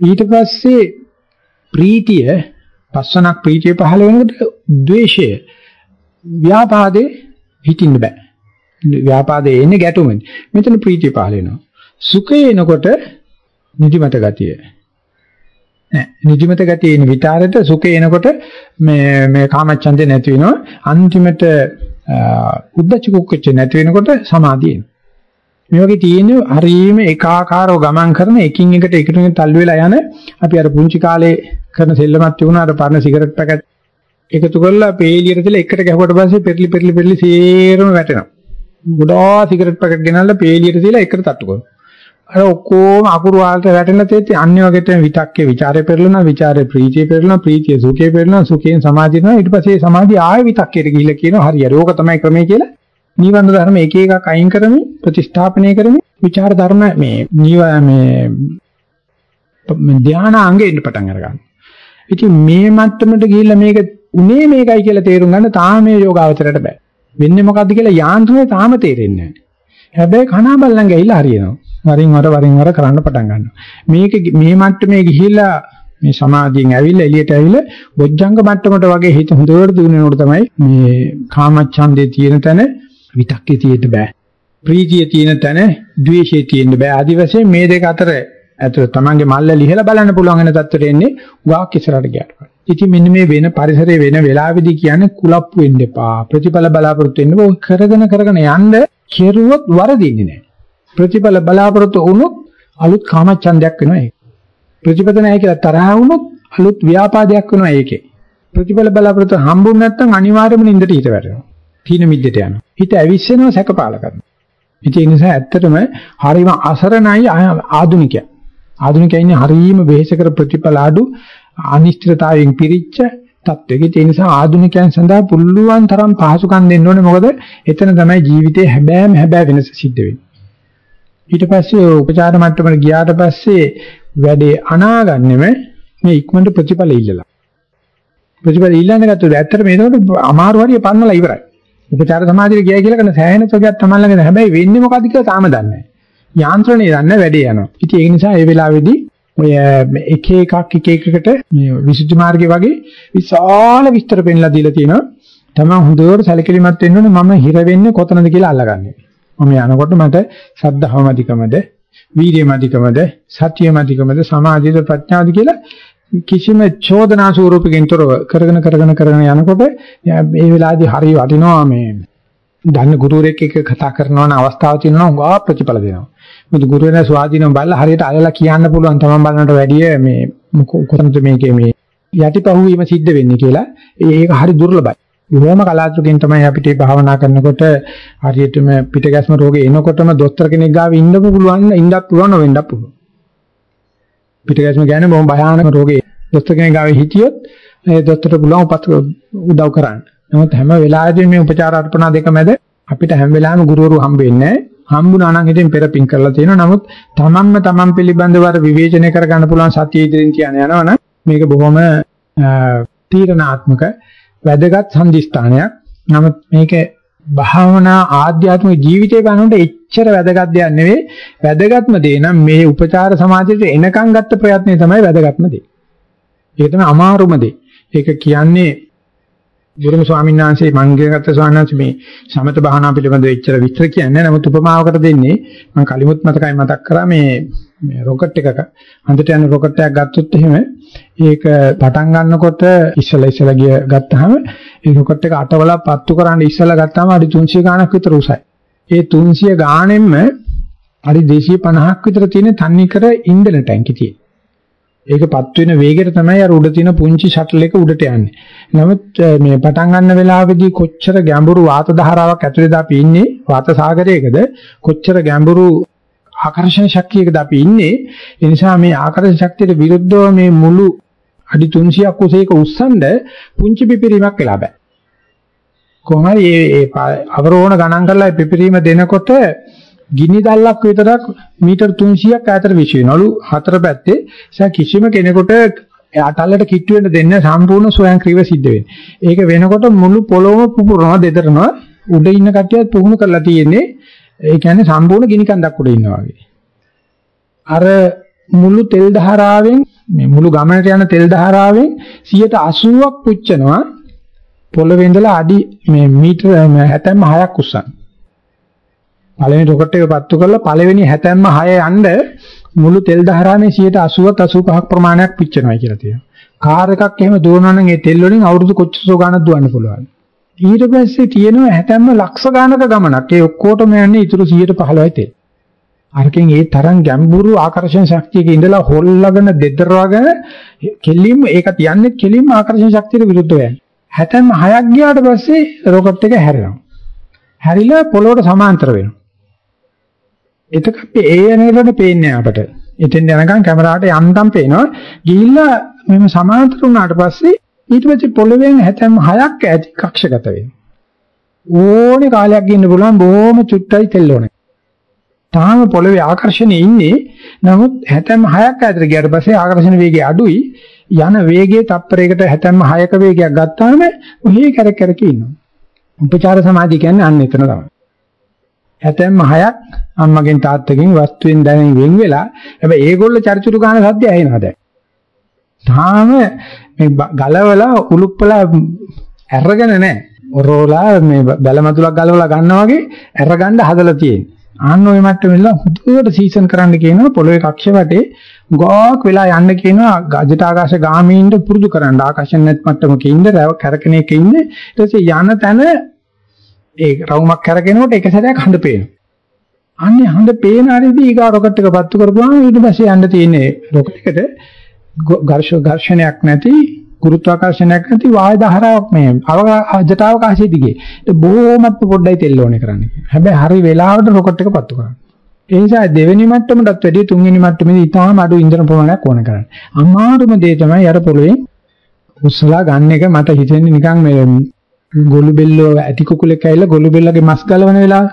ඊට පස්සේ ප්‍රීතිය පස්සනක් ප්‍රීතිය පහළ වෙනකොට ද්වේෂය ව්‍යාපාදේ හිතින්න බෑ. ව්‍යාපාදේ එන්නේ ගැටුමෙන්. මෙතන ප්‍රීතිය පහළ වෙනවා. සුඛය එනකොට නිදිමත ගතිය. නෑ නිදිමත ගතිය එන විතරට සුඛය එනකොට මේ මේ කාමච්ඡන්දේ නැති වෙනවා. අන්තිමට උද්දච්ච කුක්කච්ච නැති වෙනකොට සමාධිය එනවා. මේ වගේ තියෙන හරීම ඒකාකාරව ගමන් කරන එකින් එකට එකටම තල්ලු වෙලා යන අපි අර පුංචි කාලේ කරන සෙල්ලමක් තිබුණා අර පරණ සිගරට් පැකට් එකතු කරලා පේලියට දාලා එකට ගැහුවට පස්සේ පෙරලි පෙරලි පෙරලි සේරම වැටෙනවා. ගොඩාක් සිගරට් පැකට් ගෙනල්ලා පේලියට දාලා එකට තට්ටු කරනවා. අර ඔක්කොම අකුරු වලට වැටෙන තේටි අන්‍ය වගේ තමයි විතක්කේ ਵਿਚාරේ පෙරළුණා විචාරේ ප්‍රීතිය පෙරළුණා ප්‍රීතිය සුඛේ පෙරළුණා සුඛයෙන් සමාධිය වෙනවා ඊට පස්සේ සමාධිය ආයෙ විතක්කේට ගිහිල්ලා කියනවා හරි හරි ඕක තමයි ක්‍රමය කියලා නිවන ධර්ම එක එකක් අයින් කරමින් ප්‍රතිස්ථාපනය කරමින් විචාර ධර්ම මේ නිව මේ ධානාංගෙ ඉන්න පටන් අරගන්නවා. ඉතින් මේ මට්ටමට ගිහිල්ලා මේක උනේ මේකයි කියලා තේරුම් ගන්න තාම මේ යෝගාවචරයට බෑ. වෙන්නේ මොකද්ද කියලා යාන්ත්‍රණය තාම තේරෙන්නේ නැහැ. හැබැයි කණා බල්ලන් ගිහිල්ලා හරියනවා. වරින් වර වරින් වර කරන්න පටන් ගන්නවා. මේක මේ මට්ටමේ ගිහිල්ලා මේ සමාධියෙන් ඇවිල්ලා එළියට ඇවිල්ලා බොජ්ජංග මට්ටමට වගේ හිත හොඳට දිනුනකොට තමයි මේ කාමච්ඡන්දේ තියෙන තැන විතක්කේ තියෙන්න බෑ. ප්‍රීතිය තියෙන තැන ද්වේෂයේ තියෙන්න බෑ. ආදි වශයෙන් මේ දෙක අතර ඇතුළ තමන්ගේ මල්ල ලිහලා බලන්න පුළුවන් වෙන තත්ත්වයට එන්නේ වාක් ඉස්සරහට ගියාට පස්සේ. ඉතින් මෙන්න මේ වෙන පරිසරයේ වෙන වෙලාවෙදී කියන්නේ කුලප්පු වෙන්න එපා. ප්‍රතිඵල බලාපොරොත්තු වෙන්න ඕක කරගෙන කරගෙන යන්න කෙරුවොත් වරදින්නේ නැහැ. ප්‍රතිඵල බලාපොරොත්තු වුණොත් අලුත් කාමච්ඡන්දයක් වෙනවා ඒක. ප්‍රතිපද නැහැ කියලා තරහ වුණොත් අලුත් ව්‍යාපාදයක් වෙනවා ඒකේ. ප්‍රතිඵල බලාපොරොත්තු හම්බුනේ නැත්නම් අනිවාර්යයෙන්ම නින්දට ඊට වැටෙනවා. තීන මිද්දට යනවා. හිත ඇවිස්සෙනවා සැකපාල කරනවා. ඉතින් ඒ නිසා ඇත්තටම හරිම අසරණයි ආදුනිකයා. ආධුනිකයා ඉන්නේ හරීම වෙහෙසකර ප්‍රතිඵල අඩු අනිශ්චිතතාවයෙන් පිරිච්ච තත්වයක. ඒ නිසා ආධුනිකයන් සඳහා පුළුවන් තරම් පහසුකම් දෙන්න ඕනේ. මොකද එතන තමයි ජීවිතේ හැබෑම හැබෑ වෙනස සිද්ධ වෙන්නේ. ඊට පස්සේ උපචාර මට්ටමට ගියාට පස්සේ වැඩේ අනාගන්නෙම මේ ඉක්මනට ප්‍රතිඵල ඉල්ලලා. ප්‍රතිඵල ඉල්ලන්න ගත්තොත් ඇත්තට මේකට අමාරු හරිය පන්නලා ඉවරයි. උපචාර සමාධිය ගියයි කියලා කරන සෑහෙන සොගයක් තමයි ළඟ හැබැයි වෙන්නේ මොකද්ද කියලා තාම දන්නේ නැහැ. යාන්ත්‍රණය දන්නේ වැඩේ යනවා. ඉතින් ඒ නිසා ඒ වෙලාවේදී ඔය එක එකක් එක එකකට මේ විසුද්ධි මාර්ගයේ වගේ විශාල විස්තර පෙන්ලා දීලා තියෙනවා. තමයි හොඳට සැලකිලිමත් වෙන්න ඕනේ මම හිර වෙන්නේ කොතනද කියලා අල්ලගන්නේ. මම යනකොට මට ශ්‍රද්ධාවමදිකමද, වීර්යමදිකමද, සත්‍යමදිකමද, සමාධියද ප්‍රඥාද කියලා කිසිම චෝදනා ස්වරූපකින් තොරව කරගෙන කරගෙන කරගෙන යනකොට මේ වෙලාවේදී හරිය වටිනවා මේ දන්න ගුරුවරයෙක් එක්ක කතා කරනවා නම් අවස්ථාව තියෙනවා උගා ප්‍රතිඵල දෙනවා. මොකද ගුරුවරයා ස්වාධීනව බලලා හරියට අල්ලලා කියන්න පුළුවන් තමන් බලනට වැඩිය මේ කොතනද මේකේ මේ යටිපහුවීම සිද්ධ වෙන්නේ කියලා. ඒක හරි දුර්ලභයි. බොහොම කලාතුරකින් තමයි අපිට භාවනා කරනකොට හරියටම පිටගැස්ම රෝගේ එනකොටම දොස්තර කෙනෙක් ගාව ඉන්න පුළුවන් ඉන්නත් පුළුවන් නොවෙන්නත් පුළුවන්. පිටගැස්ම කියන්නේ බොහොම භයානක රෝගේ. දොස්තර කෙනෙක් ගාව හිටියොත් ඒ දොස්තරට පුළුවන් උපත් උදව් කරන්න. නමුත් හැම වෙලාවෙදීම මේ උපචාර අර්පණා දෙක මැද අපිට හැම වෙලාවෙම ගුරුවරු හම්බ වෙන්නේ නැහැ. හම්බුනා නම් ඉතින් පෙරපින් කරලා තියෙනවා. නමුත් තමන්ම තමන් පිළිබඳව අර විවේචනය කරගන්න පුළුවන් සතිය ඉදිරින් කියන යනවනම් මේක බොහොම තීරණාත්මක වැදගත් සම්දිස්ථානයක්. නමුත් මේක භාවනා ආධ්‍යාත්මික ජීවිතේ ගන්නකොට එච්චර වැදගත් දෙයක් නෙවෙයි. වැදගත්ම දේ නම් මේ උපචාර සමාධියට එනකන් ගත්ත ප්‍රයත්නය තමයි වැදගත්ම දේ. ඒක තමයි අමාරුම දේ. ඒක කියන්නේ ගුරුම ස්වාමීන් වහන්සේ මංගලගත ස්වාමීන් වහන්සේ මේ සමත භාවනා පිළිබඳව එච්චර විස්තර කියන්නේ නමුත් උපමාවකට දෙන්නේ මම කලිමුත් මතකයි මතක් කරා මේ මේ රොකට් එකක අන්දට යන රොකට් එකක් ගත්තොත් එහෙම ඒක පටන් ගන්නකොට ඉස්සලා ඉස්සලා ගිය ගත්තාම ඒ රොකට් එක අටවලා පත්තු කරන්න ඉස්සලා ගත්තාම අඩි 300 ගාණක් විතර උසයි. ඒ 300 ගාණෙන්ම අඩි 250ක් විතර තියෙන තන්නිකර ඉන්ධන ටැංකිය තියෙනවා. ඒකපත් වෙන වේගයට තමයි අර උඩ තියෙන පුංචි ෂටල් එක උඩට යන්නේ. නමුත් මේ පටන් ගන්න වෙලාවේදී කොච්චර ගැඹුරු වාත ධාරාවක් ඇතුලේද අපි ඉන්නේ වාත සාගරයකද කොච්චර ගැඹුරු ආකර්ෂණ ශක්තියකද අපි ඉන්නේ ඒ නිසා මේ ආකර්ෂණ ශක්තියට විරුද්ධව මේ මුළු අඩි 300ක් උසේක උස්සන්ද පුංචි පිපිරීමක් වෙලා බෑ. කොහොමයි මේ අවරෝහණ ගණන් කරලා පිපිරීම දෙනකොට ගිනි දැල්ලක් විතරක් මීටර් 300ක් ඈතට විශ්වෙනවලු හතර පැත්තේ. ඒ කිසිම කෙනෙකුට අටල්ලට කිට්ටු වෙන්න දෙන්න සම්පූර්ණ ස්වයංක්‍රීයව සිද්ධ වෙන්නේ. ඒක වෙනකොට මුළු පොළොවම පුපුරනවා දෙතරනවා උඩ ඉන්න කට්ටියත් පුහුණු කරලා තියෙන්නේ. ඒ කියන්නේ සම්පූර්ණ ගිනි කන්දක් උඩ ඉන්නවා වගේ. අර මුළු තෙල් ධාරාවෙන් මේ මුළු ගමනට යන තෙල් ධාරාවෙන් 80ක් පුච්චනවා. පොළවේ ඉඳලා අඩි මේ මීටර 76ක් උස්සන. පළවෙනි රොකට් එක පත්තු කරලා පළවෙනි 76 යන්න මුළු තෙල් ධාරාවේ 80ත් 85ක් ප්‍රමාණයක් පිච්චෙනවා කියලා තියෙනවා. කාර් එකක් එහෙම දුවනවා නම් ඒ තෙල් වලින් අවුරුදු කොච්චර ගාණක් දුවන්න පුළුවන්. ඊට පස්සේ තියෙනවා 60ම ලක්ෂ ගාණක ගමනක්. ඒ ඔක්කොටම යන්නේ ඊටු 115යි තෙල්. අරකින් ඒ තරම් ගැඹුරු ආකර්ෂණ ශක්තියක ඉඳලා හොල්ලාගෙන දෙදරවගෙන කෙලින්ම ඒක තියන්නේ කෙලින්ම ආකර්ෂණ ශක්තියට විරුද්ධව යන්නේ. 66ක් ගියාට පස්සේ රොකට් එක හැරෙනවා. හැරිලා පොළොවට සමාන්තර වෙනවා. එතකොට ඒ එනකොට පේන්නේ අපට. එතෙන් යනකම් කැමරාවට යන්තම් පේනවා. ගිහිල්ලා මෙහෙම සමාන්තර වුණාට පස්සේ ඊට පස්සේ පොළොවෙන් 76ක් ඇති කක්ෂගත වෙනවා. ඕනේ කාලයක් ඉන්න පුළුවන් බොහොම චුට්ටයි තෙල් ඕනේ. තාම පොළවේ ආකර්ෂණයේ ඉන්නේ. නමුත් 76ක් ඇතර ගියාට පස්සේ ආකර්ෂණ වේගය අඩුයි. යන වේගයේ තප්පරයකට 76ක වේගයක් ගත්තාම ඔහේ කැරක් කැරක ඉන්නවා. උපචාර සමාධිය කියන්නේ අන්න එතන තමයි. 76ක් අම්මගෙන් තාත්තගෙන් වස්තුවෙන් දැනෙන් වෙන් වෙලා හැබැයි ඒගොල්ලෝ චර්චුරු ගන්න සද්ද ඇහෙනවා දැන්. තාම මේ ගලවලා උලුප්පලා ඇරගෙන නැහැ. ඔරෝලා මේ බැලමතුලක් ගලවලා ගන්නවා වගේ ඇරගන්න හදලා තියෙන්නේ. ආන්න ওই මට්ටමෙල හුදුවට සීසන් කරන්න කියනවා පොළොවේ කක්ෂ වටේ ගොක් වෙලා යන්න කියනවා ගජට ආකාශ ගාමීන්ට පුරුදු කරන්න ආකාශයෙන් නැත් මට්ටමක ඉන්න රැව කැරකෙනේක ඉන්න ඊට පස්සේ යන තැන ඒ රවුමක් කැරගෙනකොට එක සැරයක් හඳ පේනවා අන්නේ හඳ පේන හරියදී ඊගා රොකට් එක පත්තු කරපුවාම ඊට පස්සේ යන්න තියෙන්නේ රොකට් එකට ඝර්ෂණයක් නැති ගුරුත්වාකර්ෂණයක් නැති වායු ධාරාවක් මේ අවජට අවකාශයේ දිගේ. ඒක බොහොමත් පොඩ්ඩයි තෙල් ඕනේ කරන්නේ. හැබැයි හරි වෙලාවට රොකට් එක පත්තු කරන්න. ඒ නිසා දෙවෙනි මට්ටමටත් වැඩිය තුන්වෙනි මට්ටමේදී ඉතාම අඩු ඉන්ධන ප්‍රමාණයක් ඕන කරන්නේ. අමාරුම දේ තමයි අර පොළවේ උස්සලා ගන්න එක මට හිතෙන්නේ නිකන් මේ ගොළු බෙල්ලෝ ඇටි කුකුලෙක් ඇවිල්ලා ගොළු බෙල්ලගේ මස් ගලවන වෙලාව.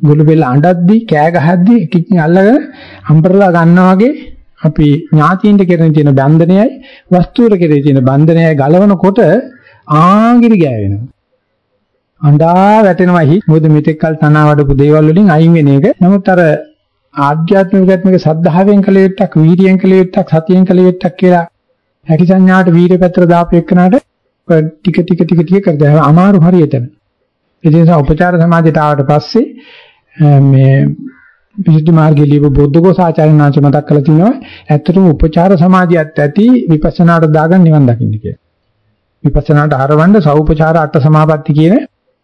ගොළු බෙල්ල අඬද්දි කෑ ගහද්දි එකකින් අල්ලගෙන අම්බරලා ගන්නවා වගේ අපි ඥාතියින්ට කෙරෙන තියෙන බන්ධනයයි වස්තුවර කෙරෙන තියෙන බන්ධනයයි ගලවනකොට ආගිරි ගෑවෙනවා. අඬා වැටෙනවා හි මොකද මෙතෙක් කල තනවා වඩපු දේවල් වලින් අයින් වෙන එක. නමුත් අර ආධ්‍යාත්මිකත්මික සද්ධාවෙන් කළ යුත්තක්, වීර්යයෙන් කළ යුත්තක්, සතියෙන් කළ යුත්තක් කියලා හැකි සංඥාට වීර්ය පැත්තට දාපු එක්කනට ටික ටික ටික ටික කරදා අමාරු හරියටම. ඒ නිසා උපචාර සමාධියට ආවට පස්සේ මේ විසුද්ධි මාර්ගයේ ලියපු බුද්ධඝෝසාචාර්යන් වහන්සේ මතක් කරලා තිනවා ඇත්තටම උපචාර සමාධියත් ඇති විපස්සනාට දාගන්න නිවන් දකින්න කියලා. විපස්සනාට ආරවන්න සෞපචාර අට සමාපatti කියන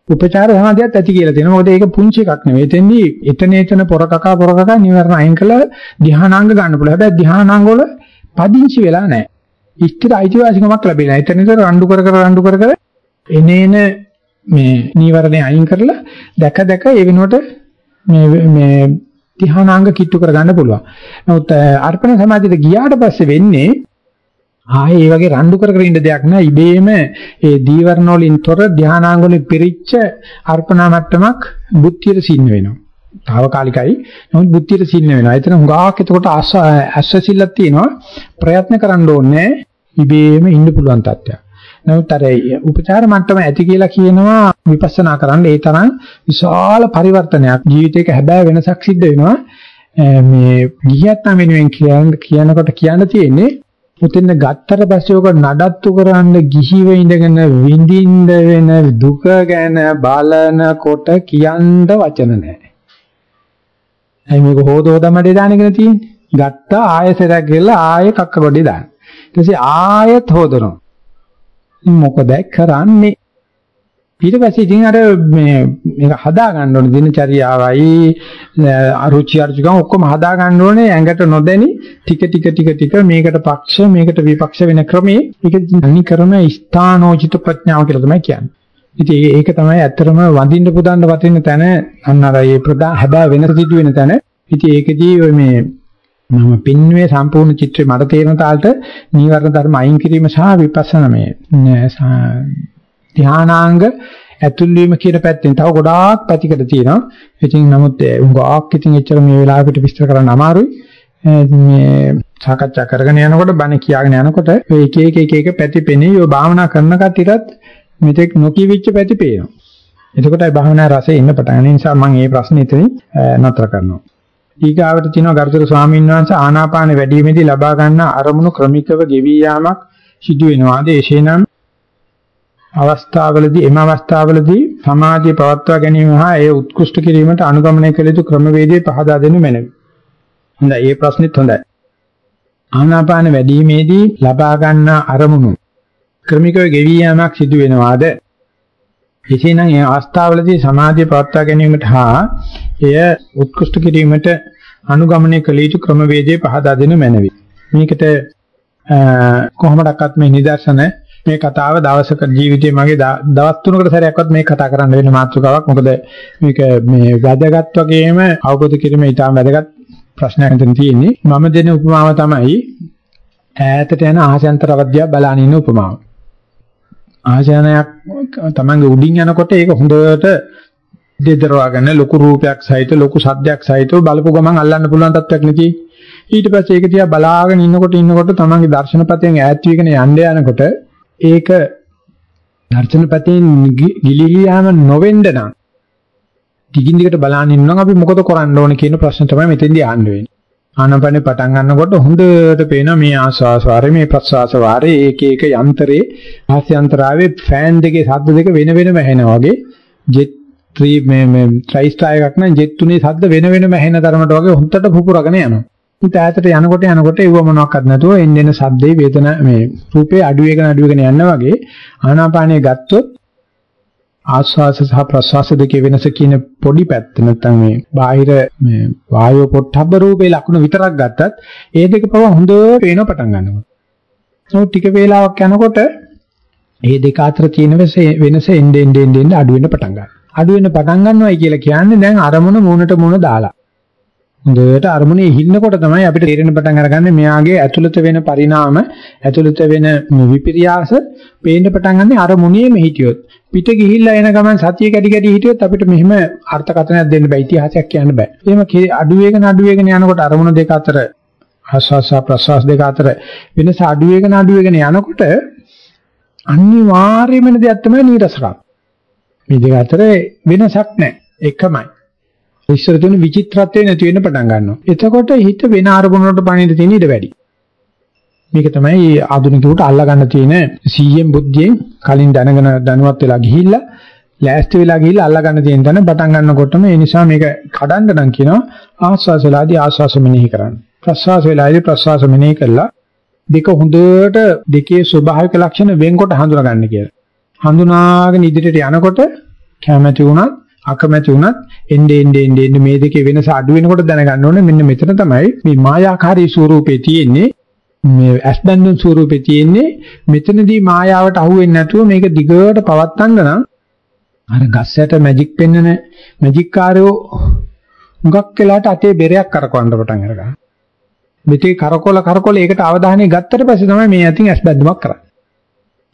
උපචාර සමාධියත් ඇති කියලා තියෙනවා. මොකද ඒක පුංචි එකක් නෙවෙයි. එතෙන්දී එතන එතන පොරකකා පොරකකා නිවර්ණ අයින් කළා ධ්‍යානාංග ගන්න පුළුවන්. හැබැයි ධ්‍යානාංග වල පදිංචි වෙලා නැහැ. ඉස්තර අයිතිවාසිකමක් ලැබෙලා. එතන ඉතර රණ්ඩු කර කර රණ්ඩු කර කර එනේන මේ නීවරණේ අයින් කරලා දැක දැක ඒ වෙනුවට මේ මේ ධ්‍යානාංග කිට්ටු කරගන්න පුළුවන්. නමුත් අර්පණ සමාධියට ගියාට පස්සේ වෙන්නේ ආයේ මේ වගේ රණ්ඩු කර කර ඉන්න දෙයක් නෑ. ඉබේම ඒ දීවරණ වලින් තොර ධ්‍යානාංග වලින් පිරිච්ච අර්පණා මට්ටමක් බුද්ධියට සින්න වෙනවා. తాවකාලිකයි. නමුත් බුද්ධියට සින්න වෙනවා. එතන හුඟක් එතකොට අස්වැසිල්ලක් තියෙනවා. ප්‍රයත්න කරන්න ඕනේ ඉබේම ඉන්න පුළුවන් තත්ත්වයක්. නමුත් අර උපචාර මට්ටම ඇති කියලා කියනවා විපස්සනා කරන්න ඒ තරම් විශාල පරිවර්තනයක් ජීවිතේක හැබෑ වෙනසක් සිද්ධ වෙනවා මේ ගියත්නම් වෙනුවෙන් කියනකොට කියන්න තියෙන්නේ මුතින් ගත්තට පස්සේ ඔක නඩත්තු කරන්න ගිහිව ඉඳගෙන විඳින්න වෙන දුක ගැන බලනකොට කියන්න වචන නැහැ. අයි මේක හොදෝදමඩේ දානගෙන තියෙන්නේ. ගත්ත ආයෙසරක් ගිහලා ආයෙ කක්ක ගොඩේ දාන. ඊට පස්සේ ආයෙත් හොදනවා. මොකද කරන්නේ ඊට පස්සේ ඉතින් අර මේ මේක හදා ගන්න ඕනේ දිනචරියාවයි අරුචි අරුචිකම් ඔක්කොම හදා ගන්න ඕනේ ඇඟට නොදැනි ටික ටික ටික ටික මේකට පක්ෂ මේකට විපක්ෂ වෙන ක්‍රමේ ඒක අනි කරන ස්ථානෝචිත ප්‍රඥාව කියලා තමයි කියන්නේ. ඉතින් ඒක තමයි ඇත්තටම වඳින්න පුදන්න වටින තැන අන්න අර ඒ ප්‍රදා හැබෑ වෙනස සිදු වෙන තැන. ඉතින් ඒකදී මේ මම පින්වේ සම්පූර්ණ චිත්‍රය මට තේරෙන තාලට නීවරණ ධර්ම අයින් කිරීම සහ විපස්සනා මේ ධානාංග ඇතුල් වීම කියන පැත්තෙන් තව ගොඩාක් පැතිකඩ තියෙනවා. ඉතින් නමුත් උංගාක් ඉතින් එච්චර මේ වෙලාවට විස්තර කරන්න අමාරුයි. මේ සාකච්ඡා කරගෙන යනකොට බණ කියාගෙන යනකොට එක එක එක එක පැති පෙනේ. ඔය භාවනා කරන කට්ටියටත් මෙතෙක් නොකියවිච්ච පැති පේනවා. එතකොටයි භාවනා රසය ඉන්න පටන් ගන්න නිසා මම මේ ප්‍රශ්නේ ඉතින් නතර කරනවා. ඊගාවට තියෙනවා ගරුතර ස්වාමීන් වහන්සේ ආනාපාන වැඩිීමේදී ලබා ගන්න අරමුණු ක්‍රමිකව ගෙවී යාමක් සිදු වෙනවාද එසේනම් අවස්ථාවලදී එම අවස්ථාවලදී සමාධිය පවත්වා ගැනීම හා ඒ උත්කෘෂ්ඨ කිරීමට අනුගමනය කළ යුතු ක්‍රමවේදය පහදා දෙනු මැනවි. හොඳයි, මේ ප්‍රශ්නෙත් හොඳයි. ආනාපාන වැඩිීමේදී ලබා ගන්න අරමුණු ක්‍රමිකව ගෙවී යාමක් සිදු වෙනවාද? එසේනම් ඒ අවස්ථාවලදී සමාධිය පවත්වා ගැනීමට හා එය උත්කෘෂ්ඨ කිරීමට අනුගමනය කළ යුතු ක්‍රමවේදය පහදා දෙනු මැනවි. මේකට කොහොමඩක්වත් මේ නිදර්ශන මේ කතාව දවසක ජීවිතේ මගේ දවස් තුනකට සැරයක්වත් මේක කතා කරන්න වෙන මාතෘකාවක්. මොකද මේක මේ වැදගත් වගේම අවබෝධ කිරීම ඉතාම වැදගත් ප්‍රශ්නයක් හිතෙන් තියෙන්නේ. මම දෙන උපමාව තමයි ඈතට යන ආශයන්තර අවධ්‍යාව බලන ඉන්න උපමාව. ආශයනයක් තමන්ගේ උඩින් යනකොට ඒක හොඳට දෙදරවාගෙන ලොකු රූපයක් සහිත ලොකු සද්දයක් සහිතව බලපු ගමන් අල්ලන්න පුළුවන් තත්ත්වයක් නෙති. ඊට පස්සේ ඒක දිහා බලාගෙන ඉන්නකොට ඉන්නකොට තමන්ගේ දර්ශනපතෙන් ඈත් වීගෙන යන්න යනකොට ඒක දර්ශනපතෙන් ගිලිහියාම නොවෙන්න නම් දිගින් දිගට බලන්න ඉන්නවා අපි මොකද කරන්න ඕනේ කියන ප්‍රශ්න තමයි මෙතෙන්දී අහන්න වෙන්නේ. ආනපනේ පටන් ගන්නකොට හොඳට පේනවා මේ ආස්වාස වාරේ මේ ප්‍රස්වාස වාරේ ඒක ඒක යන්ත්‍රේ ආස්‍යන්තරාවේ ෆෑන් දෙකේ ශබ්ද දෙක වෙන වෙනම ඇහෙනවා වගේ ජෙට් 3 මේ මේ ට්‍රයිස්ටා එකක් නම් ජෙට් තුනේ ශබ්ද වෙන වෙනම ඇහෙන තරමට වගේ හොඳට පුපුරගෙන යනවා. ඉත ඈතට යනකොට යනකොට ඒව මොනවාක්වත් නැතුව එන්න එන සද්දේ වේදන මේ රූපේ අඩු වෙගෙන අඩු වෙගෙන යන වගේ ආනාපානිය ගත්තොත් ආස්වාස සහ ප්‍රස්වාස දෙකේ වෙනස කියන පොඩි පැත්ත නැත්නම් මේ බාහිර මේ වායෝ පොට්ටබ්බ රූපේ ලක්ෂණ විතරක් ගත්තත් ඒ දෙක පව හොඳට පේන පටන් ගන්නවා. නමුත් ටික වේලාවක් යනකොට මේ දෙක අතර තියෙන වෙනස එන්නේ එන්නේ එන්නේ අඩු වෙන්න පටන් ගන්නවා. අඩු වෙන්න පටන් ගන්නවයි කියලා කියන්නේ දැන් අරමුණ මූණට මූණ දාලා. හොඳට අරමුණේ හින්නකොට තමයි අපිට තේරෙන පටන් අරගන්නේ මෙයාගේ ඇතුළත වෙන පරිණාම ඇතුළත වෙන විපිරියාස පේන්න පටන් ගන්නේ අරමුණේම හිටියොත් පිට ගිහිල්ලා එන ගමන් සතිය කැඩි කැඩි හිටියොත් අපිට මෙහෙම අර්ථකථනයක් දෙන්න බෑ ඉතිහාසයක් කියන්න බෑ. එහෙම අඩු වේගන අඩු වේගන යනකොට අරමුණ දෙක අතර ආස්වාස ප්‍රස්වාස දෙක අතර වෙනස අඩු වේගන අඩු වේගන යනකොට අනිවාර්යයෙන්ම දෙයක් තමයි නීරසකම්. මේ දෙක අතර වෙනසක් නැහැ. එකමයි. ඉස්සර තියෙන විචිත්‍රත්වය නැති වෙන්න පටන් ගන්නවා. එතකොට හිත වෙන අරමුණකට පණින්න තියෙන ඉඩ වැඩි. මේක තමයි ආධුනිකයට අල්ලා ගන්න තියෙන සීයෙන් බුද්ධියෙන් කලින් දැනගෙන දැනුවත් වෙලා ගිහිල්ලා ලෑස්ති වෙලා ගිහිල්ලා අල්ලා ගන්න තියෙන තැන පටන් ගන්නකොටම ඒ නිසා මේක කඩන්න නම් කියනවා ආස්වාස වෙලාදී ආස්වාස මෙනෙහි කරන්න. ප්‍රස්වාස වෙලාදී ප්‍රස්වාස මෙනෙහි කළා දෙක හොඳට දෙකේ ස්වභාවික ලක්ෂණ වෙන්කොට හඳුනා ගන්න කියලා. හඳුනාගෙන ඉදිරියට යනකොට කැමැති වුණත් අකමැති වුණත් එnde ende ende ende මේ දෙකේ වෙනස අඩු වෙනකොට දැනගන්න ඕනේ මෙන්න මෙතන තමයි මේ මායාකාරී ස්වරූපේ තියෙන්නේ මේ ඇස්බන්දුන් ස්වරූපේ තියෙන්නේ මෙතනදී මායාවට අහු වෙන්නේ නැතුව මේක දිගට පවත්තන්න නම් අර ගස්සට මැජික් පෙන්නන මැජික් කාරයෝ හුඟක් වෙලාට අතේ බෙරයක් කරකවන්න පටන් අරගන්නවා. මෙතේ කරකොල කරකොල ඒකට අවධානය ගත්තට පස්සේ තමයි මේ අතින් ඇස්බන්දුමක් කරන්නේ.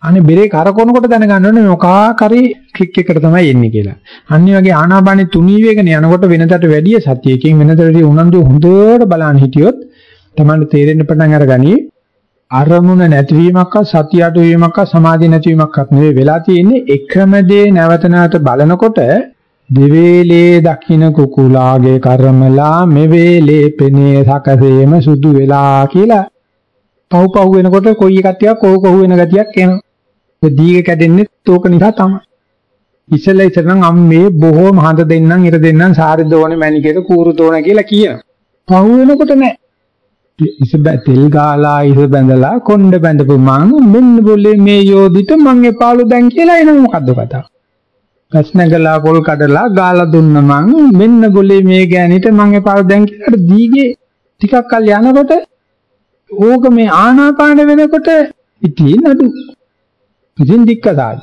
අනේ බෙරේ කරකවනකොට දැනගන්න ඕනේ මොකාකාරී ට්‍රික් එකකට තමයි එන්නේ කියලා. අනිත් වගේ ආනාපානෙ තුනී වේගන යනකොට වෙනදට වැඩිය සතියකින් වෙනදට වැඩිය උනන්දු හොඳට බලන්න හිටියොත් තමයි තේරෙන්න පටන් අරගනි. අරමුණ නැතිවීමක්වත් සතිය අඩුවීමක්වත් සමාධිය නැතිවීමක්වත් නෙවෙයි. වෙලා තියෙන්නේ එකම දේ නැවත නැවත බලනකොට දෙවේලේ දකින්න කුකුලාගේ කර්මලා මෙවේලේ පෙනේ සකසේම සුදු වෙලා කියලා. පහු පහු වෙනකොට කොයි එකක් ටිකක් කොහො කොහො වෙන ගතියක් එනවා. ඒ දීග කැඩෙන්නේ තෝක නිසා තමයි. ඉස්සෙල්ලා ඉස්සරනම් අම් මේ බොහෝම හඳ දෙන්නම් ඉර දෙන්නම් සාරි දෝනේ මැණිකේට කූරු දෝන කියලා කියනවා. පහු වෙනකොට නෑ. ඉස තෙල් ගාලා ඉස බැඳලා කොණ්ඩ බැඳපු මං මෙන්න બોලේ මේ යෝදිත මං එපාලු දැන් කියලා එන මොකද්ද කතාව? ප්‍රශ්නගලා පොල් කඩලා ගාලා දුන්න මං මෙන්න બોලේ මේ ගෑනිට මං එපාලු දැන් කියලා දීගේ ටිකක් කල් යනකොට ඕක මේ ආනාපාන වෙනකොට ඉතින් අඩු ඉතින් දික්කසාද.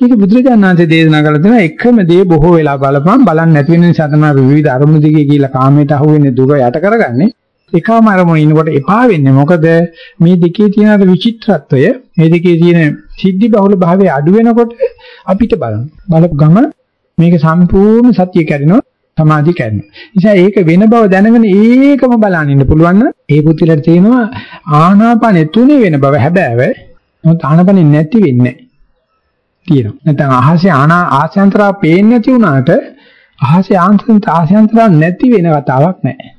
ඒක බුදුරජාණන්සේ දේශනා කළ තියෙන එකම දේ බොහෝ වෙලා බලපන් බලන්න නැති වෙන නිසා තමයි විවිධ අරමුණු දිගේ කියලා කාමයට අහු වෙන්නේ දුක යට කරගන්නේ. එකම අරමුණ ඉන්නකොට එපා වෙන්නේ මොකද මේ දෙකේ තියෙන අර විචිත්‍රත්වය මේ දෙකේ තියෙන සිද්ධි බහුල භාවය අඩු වෙනකොට අපිට බලන්න බලපු ගම මේක සම්පූර්ණ සත්‍ය කැඩෙනවා සමාධි කැඩෙනවා නිසා ඒක වෙන බව දැනගෙන ඒකම බලන්න ඉන්න පුළුවන් නම් ඒ පුතිලට තියෙනවා ආනාපානෙ තුනේ වෙන බව හැබෑව නමුත් ආනපනෙ නැති වෙන්නේ තියෙනවා. නැත්නම් අහසේ ආනා ආසයන්තරා පේන්නේ නැති වුණාට අහසේ ආන්තරික ආශයන්තර නැති වෙන කතාවක් නැහැ.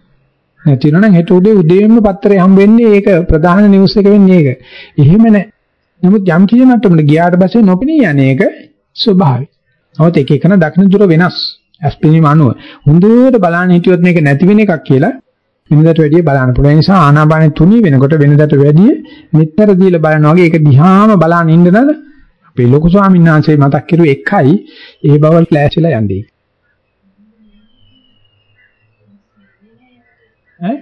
නැතිනම් නම් හෙට උදේ උදේම පත්තරේ හම් වෙන්නේ ඒක ප්‍රධාන නිවුස් එක වෙන්නේ ඒක. එහෙම නැහැ. නමුත් යම් කිසි මට්ටමකට ගියාට පස්සේ නොපෙනී යන්නේ ඒක ස්වභාවික. නමුත් එක එකන දක්න දුර වෙනස්. අස්පිනීම අනුව හොඳට බලන්න හිටියොත් මේක නැති වෙන එකක් කියලා වෙනදට වැඩිය බලන්න පුළුවන්. ඒ නිසා ආනාපානෙ තුනී වෙනකොට වෙනදට වැඩිය මෙතර දීලා බලනවා වගේ ඒක දිහාම බලන්න ඉන්න නේද? අපේ ලොකු ස්වාමීන් වහන්සේ මතක් කරුවේ එකයි ඒ බව ෆ්ලෑෂ් වෙලා යන්නේ. ඈ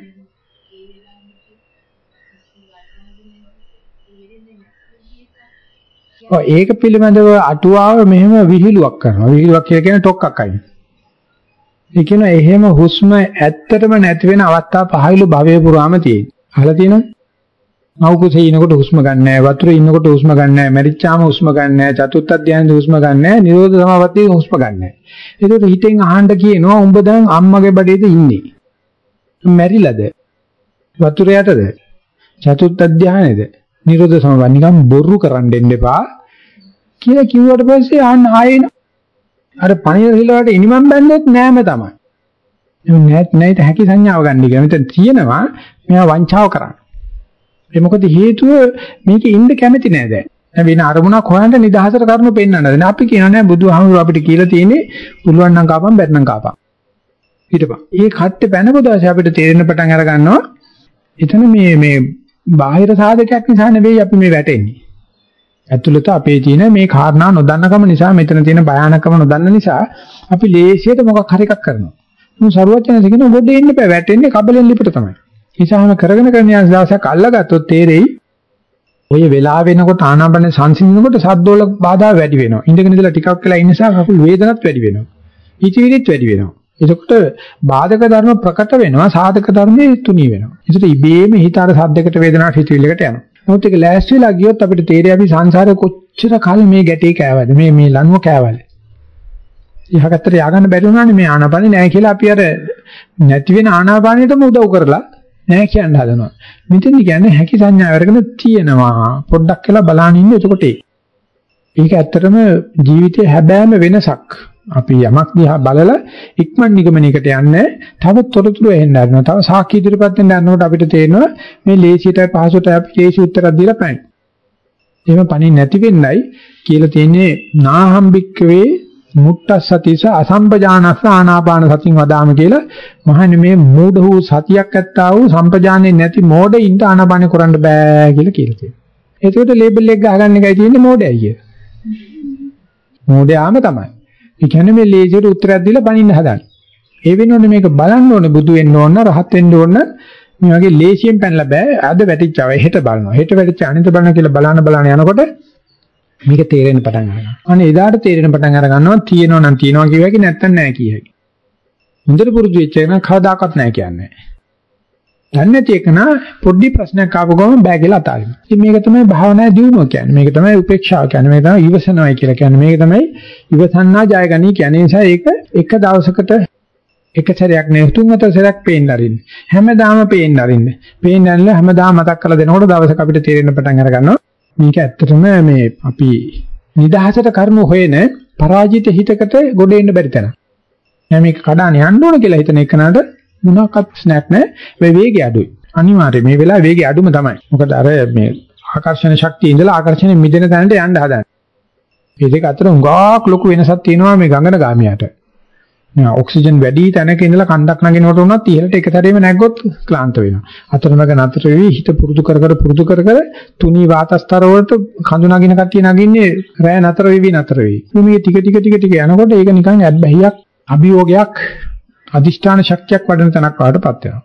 ඔව් ඒක පිළිබඳව අටුවාව මෙහෙම විහිළුවක් කරනවා. විහිළුවක් කියලා කියන්නේ ටොක්ක්ක් අයින්. ඒ කියන එහෙම හුස්ම ඇත්තටම නැති වෙන අවස්ථා පහයිලු භවයේ පුරාම තියෙන. අහලා තියෙනවද? මව්කුසේ ඉනකොට හුස්ම ගන්න නැහැ, වතුරේ ඉන්නකොට හුස්ම ගන්න නැහැ, මැරිච්චාම හුස්ම ගන්න නැහැ, චතුත්ථ ධානයේ හුස්ම ගන්න නැහැ, නිරෝධ සමාපත්තියේ හුස්ම ගන්න නැහැ. ඒකට හිතෙන් අහන්න කියනවා උඹ දැන් අම්මගේ බඩේද ඉන්නේ? මැරිලාද? වතුර යටද? චතුත්ථ ධානයේද? නිරෝධ සමාපatti නිකන් බොරු කරන්න දෙන්න එපා. කියලා කිව්වට පස්සේ ආන්න ආයෙන අර පණිර හිලවට ඉනිමම් බැන්දෙත් නෑම තමයි. නැත් නැයිත හැකි සංඥාව ගන්න කියලා. මෙතන තියෙනවා මෙයා වංචාව කරන්නේ. ඒ මොකද හේතුව මේක ඉන්න කැමති නෑ දැන්. වෙන අරමුණක් හොයන්න නිදහසට කරුණු පෙන්වන්න දෙන. අපි කියනවා නෑ බුදුහාමුදුරුවෝ අපිට කියලා තියෙන්නේ පුළුවන් නම් කාපම් බැත්නම් කාපම්. හිටපන්. ඒ කට්ටේ පැනපු දවසේ අපිට තේරෙන පටන් අර ගන්නවා. එතන මේ මේ බාහිර සාධකයක් නිසා නෙවෙයි අපි මේ වැටෙන්නේ. ඇතුළත අපේ තියෙන මේ කාරණා නොදන්නකම නිසා මෙතන තියෙන භයානකම නොදන්න නිසා අපි ලේසියට මොකක් හරි එකක් කරනවා. මොන සරුවචන දෙකින ගොඩ එන්න බෑ වැටෙන්නේ කබලෙන් ලිපට තමයි. ඒසහම කරගෙන කරගෙන යන දවසක් අල්ලගත්තොත් තේරෙයි ඔය වෙලා වෙනකොට ආනාපාන සංසිඳනකොට සද්දවල බාධා වැඩි වෙනවා. ඉඳගෙන ඉඳලා ටිකක් වෙලා ඉන්න නිසා කකුල් වේදනත් වැඩි වෙනවා. හිතවිලිත් වැඩි වෙනවා. එතකොට බාධක ධර්ම ප්‍රකට වෙනවා සාධක ධර්මයේ තුනී වෙනවා. ඒකට ඉබේම හිත අර සද්දයකට වේදනාවට හිතවිල්ලකට යනවා. නමුත් ඒක ලෑස්ති වෙලා ගියොත් අපිට තේරෙයි අපි සංසාරේ කොච්චර කල් මේ ගැටේ කෑවද මේ මේ ලනුව කෑවද. ඉහකට ය아가න්න බැරි වුණානේ මේ ආනාපානෙ නැහැ කියලා අපි අර නැති වෙන ආනාපානෙටම උදව් කරලා නැහැ කියන්න හදනවා. මෙතෙන්දි කියන්නේ හැකි සංඥා අරගෙන තියෙනවා. පොඩ්ඩක් කියලා බලන්න ඉන්න එතකොට ඒක ඇත්තටම ජීවිතයේ හැබෑම වෙනසක්. අපි යමක් දිහා බලලා ඉක්මන් නිගමනයකට යන්නේ තව තොරතුරු එන්න ගන්නවා. තව සාක්ෂි ඉදිරිපත් වෙන්න යනකොට අපිට තේරෙනවා මේ ලේසියට පහසුට අපි ලේසි උත්තරයක් දීලා පයින්. එහෙම පණි නැති වෙන්නයි කියලා තියෙන්නේ නාහම්බික්කවේ මුට්ටසතිස අසම්පජානස්ස ආනාපාන සතින් වදාම කියලා මහන්නේ මේ මූඩ වූ සතියක් ඇත්තා වූ සම්පජානේ නැති මෝඩින්ට ආනාපාන කරන්න බෑ කියලා කියලා තියෙනවා. ඒකට ලේබල් එක ගහගන්න එකයි තියෙන්නේ මෝඩයයි කිය. මෝඩයාම තමයි. ඒ කියන්නේ මේ ලේසියට උත්තරයක් දීලා බනින්න හදන්නේ. ඒ වෙනුවට මේක බලන්න ඕනේ බුදු වෙන්න ඕන රහත් වෙන්න ඕන මේ වගේ ලේසියෙන් පැනලා බෑ. අද වැටිච්චව හෙට බලනවා. හෙට වැටිච්ච අනිත් බලන කියලා බලන බලන යනකොට මේක තේරෙන්න පටන් ගන්නවා. අනේ එදාට තේරෙන්න පටන් අර ගන්නවා තියෙනවා නම් තියෙනවා කියවකි නැත්තම් නැහැ කියයි. හොඳට පුරුදු වෙච්ච එක නම් කවදාකවත් නැහැ කියන්නේ. දන්නේ නැති එක නා පොඩි ප්‍රශ්නයක් ආපු ගමන් බෑ කියලා අතාරින්න. ඉතින් මේක තමයි භාවනාවේ දියුණුව කියන්නේ. මේක තමයි උපේක්ෂාව කියන්නේ. මේක තමයි ඉවසනවයි කියලා කියන්නේ. මේක තමයි ඉවසන්නා ජයගනී කියන්නේ. නිසා ඒක එක දවසකට එක සැරයක් නෙවෙයි තුන් හතර සැරයක් පේන්න අරින්න. හැමදාම පේන්න අරින්න. පේන්න ඇරලා හැමදාම මතක් කරලා දෙනකොට දවසක අපිට තේරෙන්න පටන් අර ගන්නවා. මේක ඇත්තටම මේ අපි නිදහසට කරුණු හොයන පරාජිත හිතකට ගොඩ එන්න බැරි තැන. දැන් මේක කඩාන යන්න ඕන කියලා හිතන එකනට මොනවාක්වත් ස්නැක් නැහැ. මේ වේගය අඩුයි. අනිවාර්යයෙන් මේ වෙලාවේ වේගය අඩුම තමයි. මොකද අර මේ ආකර්ෂණ ශක්තිය ඉඳලා ආකර්ෂණය මිදෙන තැනට යන්න හදන්නේ. මේ දෙක අතර උඟාක් ලොකු වෙනසක් තියෙනවා මේ ගංගන ගාමියාට. මේ ඔක්සිජන් වැඩි තැනක ඉඳලා කණ්ඩක් නගිනකොට උනත් ඉහළට එක සැරේම නැග්ගොත් ක්ලාන්ත වෙනවා. අතරමඟ නතර වෙවි හිත පුරුදු කර කර පුරුදු කර කර තුනී වාතස්තර වලට කඳු නගින කට්ටිය නගින්නේ රෑ නතර වෙවි නතර වෙවි. මේ ටික ටික ටික ටික යනකොට ඒක නිකන් ඇබ්බැහියක් අභියෝගයක් අදිෂ්ඨාන ශක්තියක් වඩන තැනක් වඩටපත් වෙනවා.